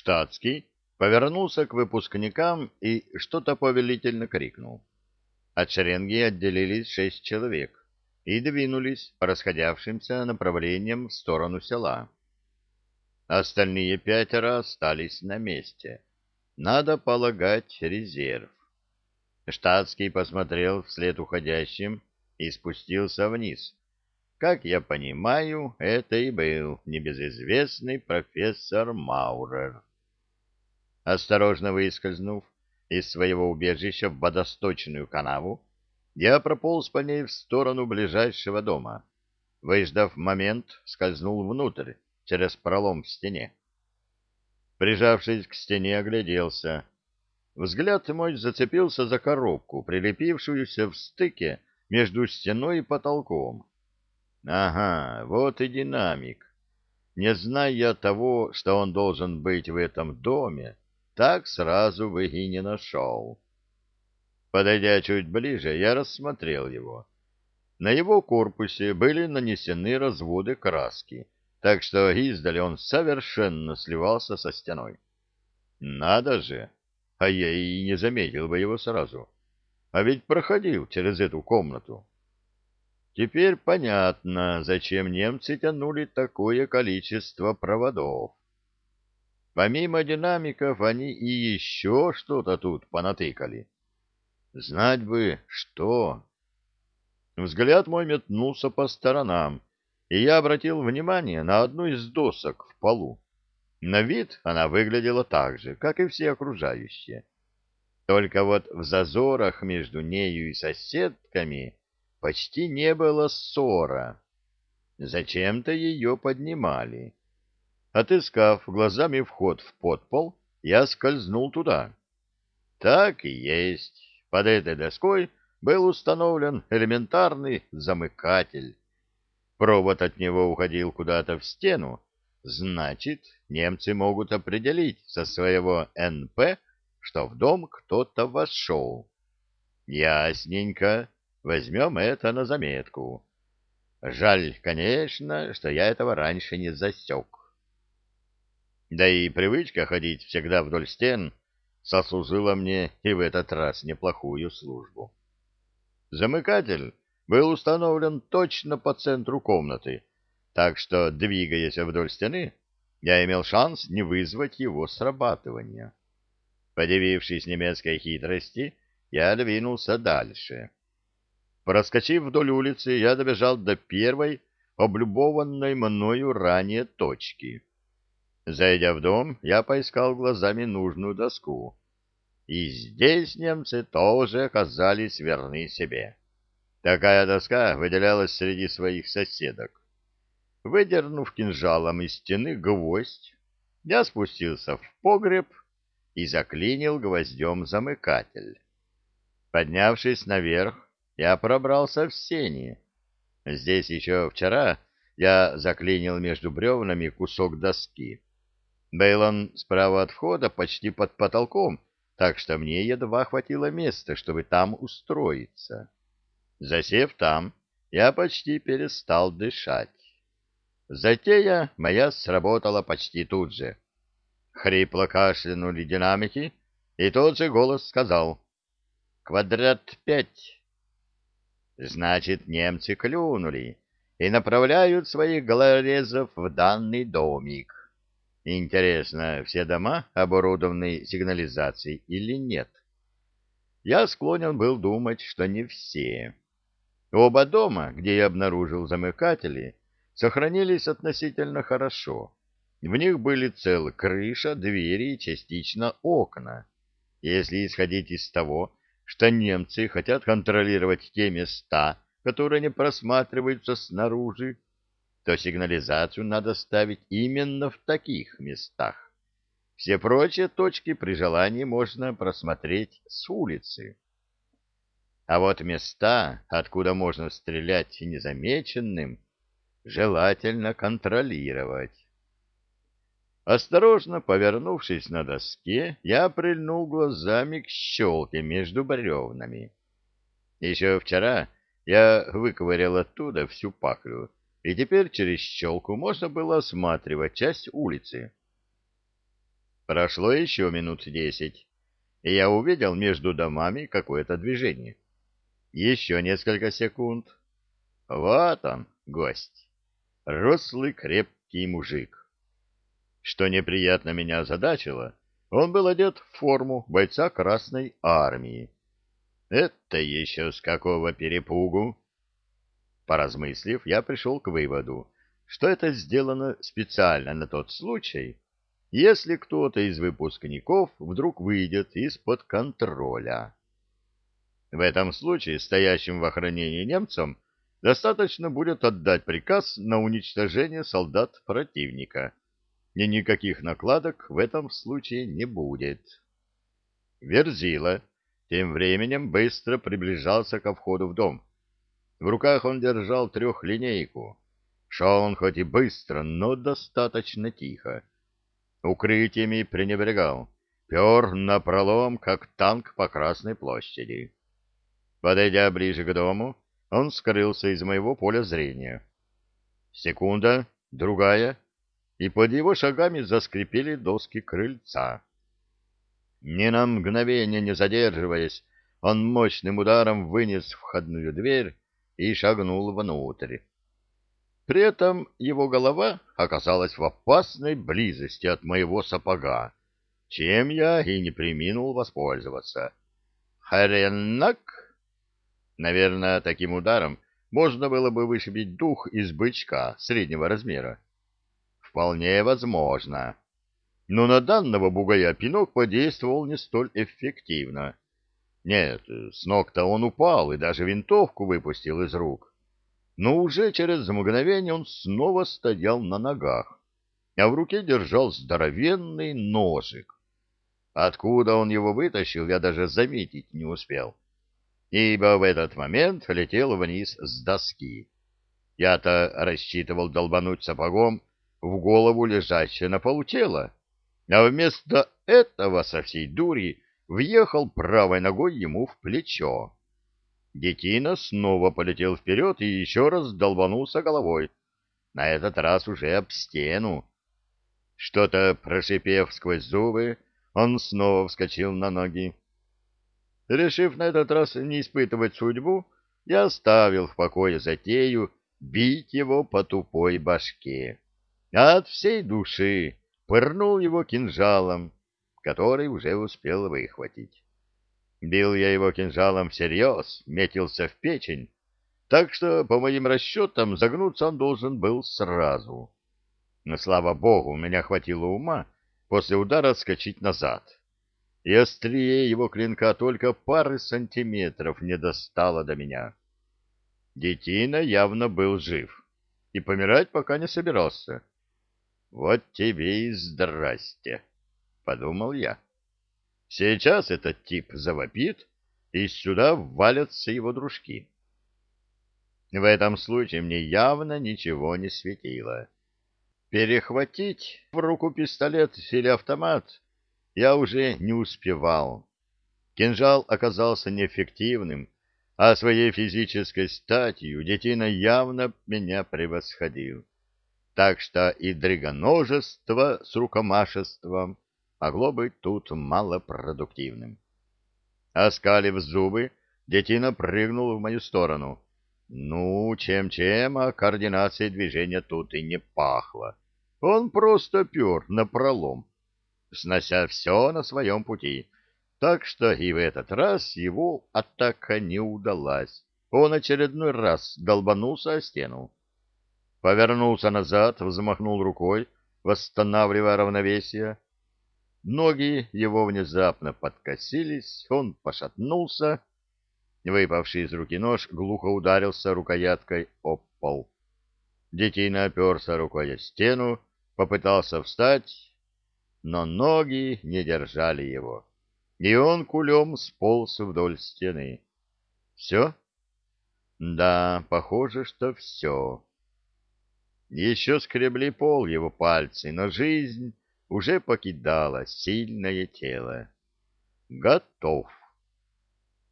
Штатский повернулся к выпускникам и что-то повелительно крикнул. От шеренги отделились шесть человек и двинулись по расходявшимся направлениям в сторону села. Остальные пятеро остались на месте. Надо полагать резерв. Штатский посмотрел вслед уходящим и спустился вниз. Как я понимаю, это и был небезызвестный профессор Маурер. Осторожно выскользнув из своего убежища в водосточную канаву, я прополз по ней в сторону ближайшего дома. Выждав момент, скользнул внутрь, через пролом в стене. Прижавшись к стене, огляделся. Взгляд мой зацепился за коробку, прилепившуюся в стыке между стеной и потолком. Ага, вот и динамик. Не зная того, что он должен быть в этом доме, так сразу бы и не нашел. Подойдя чуть ближе, я рассмотрел его. На его корпусе были нанесены разводы краски, так что издали он совершенно сливался со стеной. Надо же! А я и не заметил бы его сразу. А ведь проходил через эту комнату. Теперь понятно, зачем немцы тянули такое количество проводов. Помимо динамиков, они и еще что-то тут понатыкали. Знать бы, что. Взгляд мой метнулся по сторонам, и я обратил внимание на одну из досок в полу. На вид она выглядела так же, как и все окружающие. Только вот в зазорах между нею и соседками почти не было ссора. Зачем-то ее поднимали. Отыскав глазами вход в подпол, я скользнул туда. Так и есть. Под этой доской был установлен элементарный замыкатель. Провод от него уходил куда-то в стену, значит, немцы могут определить со своего НП, что в дом кто-то вошел. Ясненько. Возьмем это на заметку. Жаль, конечно, что я этого раньше не засек. Да и привычка ходить всегда вдоль стен сослужила мне и в этот раз неплохую службу. Замыкатель был установлен точно по центру комнаты, так что, двигаясь вдоль стены, я имел шанс не вызвать его срабатывания. Подивившись немецкой хитрости, я двинулся дальше. Проскочив вдоль улицы, я добежал до первой, облюбованной мною ранее точки. Зайдя в дом, я поискал глазами нужную доску. И здесь немцы тоже оказались верны себе. Такая доска выделялась среди своих соседок. Выдернув кинжалом из стены гвоздь, я спустился в погреб и заклинил гвоздем замыкатель. Поднявшись наверх, я пробрался в сени. Здесь еще вчера я заклинил между бревнами кусок доски. Бейлон справа от входа почти под потолком, так что мне едва хватило места, чтобы там устроиться. Засев там, я почти перестал дышать. Затея моя сработала почти тут же. Хрипло кашлянули динамики, и тот же голос сказал «Квадрат пять». Значит, немцы клюнули и направляют своих голорезов в данный домик. Интересно, все дома оборудованы сигнализацией или нет? Я склонен был думать, что не все. Оба дома, где я обнаружил замыкатели, сохранились относительно хорошо. В них были целы крыша, двери и частично окна. Если исходить из того, что немцы хотят контролировать те места, которые не просматриваются снаружи, то сигнализацию надо ставить именно в таких местах. Все прочие точки при желании можно просмотреть с улицы. А вот места, откуда можно стрелять незамеченным, желательно контролировать. Осторожно повернувшись на доске, я прильнул глазами к щелке между бревнами. Еще вчера я выковырял оттуда всю паклю, и теперь через щелку можно было осматривать часть улицы. Прошло еще минут десять, и я увидел между домами какое-то движение. Еще несколько секунд. Вот он, гость. Рослый крепкий мужик. Что неприятно меня озадачило, он был одет в форму бойца Красной Армии. Это еще с какого перепугу? Поразмыслив, я пришел к выводу, что это сделано специально на тот случай, если кто-то из выпускников вдруг выйдет из-под контроля. В этом случае стоящим в охранении немцам достаточно будет отдать приказ на уничтожение солдат противника, и никаких накладок в этом случае не будет. Верзила тем временем быстро приближался ко входу в дом. В руках он держал трехлинейку. Шел он хоть и быстро, но достаточно тихо. Укрытиями пренебрегал, пер напролом, как танк по Красной площади. Подойдя ближе к дому, он скрылся из моего поля зрения. Секунда, другая, и под его шагами заскрипели доски крыльца. Ни на мгновение не задерживаясь, он мощным ударом вынес входную дверь и шагнул внутрь. При этом его голова оказалась в опасной близости от моего сапога, чем я и не приминул воспользоваться. Хренак! Наверное, таким ударом можно было бы вышибить дух из бычка среднего размера. Вполне возможно. Но на данного бугая пинок подействовал не столь эффективно. Нет, с ног-то он упал и даже винтовку выпустил из рук. Но уже через мгновение он снова стоял на ногах, а в руке держал здоровенный ножик. Откуда он его вытащил, я даже заметить не успел, ибо в этот момент летел вниз с доски. Я-то рассчитывал долбануть сапогом в голову лежащее на полу тело, а вместо этого со всей дури въехал правой ногой ему в плечо. Детина снова полетел вперед и еще раз долбанулся головой, на этот раз уже об стену. Что-то прошипев сквозь зубы, он снова вскочил на ноги. Решив на этот раз не испытывать судьбу, я оставил в покое затею бить его по тупой башке, от всей души пырнул его кинжалом, который уже успел выхватить. Бил я его кинжалом всерьез, метился в печень, так что, по моим расчетам, загнуться он должен был сразу. Но, слава богу, у меня хватило ума после удара скачать назад, и острие его клинка только пары сантиметров не достало до меня. Детина явно был жив и помирать пока не собирался. Вот тебе и здрасте, — подумал я. Сейчас этот тип завопит, и сюда валятся его дружки. В этом случае мне явно ничего не светило. Перехватить в руку пистолет или автомат я уже не успевал. Кинжал оказался неэффективным, а своей физической статью детина явно меня превосходил так что и драгоножество с рукомашеством могло быть тут малопродуктивным. Оскалив зубы, детина прыгнул в мою сторону. Ну, чем-чем, а координацией движения тут и не пахло. Он просто пер напролом, снося все на своем пути. Так что и в этот раз его атака не удалась. Он очередной раз долбанулся о стену повернулся назад, взмахнул рукой, восстанавливая равновесие. Ноги его внезапно подкосились, он пошатнулся. Выпавший из руки нож глухо ударился рукояткой об пол. Детина оперся рукой о стену, попытался встать, но ноги не держали его, и он кулем сполз вдоль стены. Все? Да, похоже, что все. Еще скребли пол его пальцы, но жизнь уже покидала сильное тело. Готов.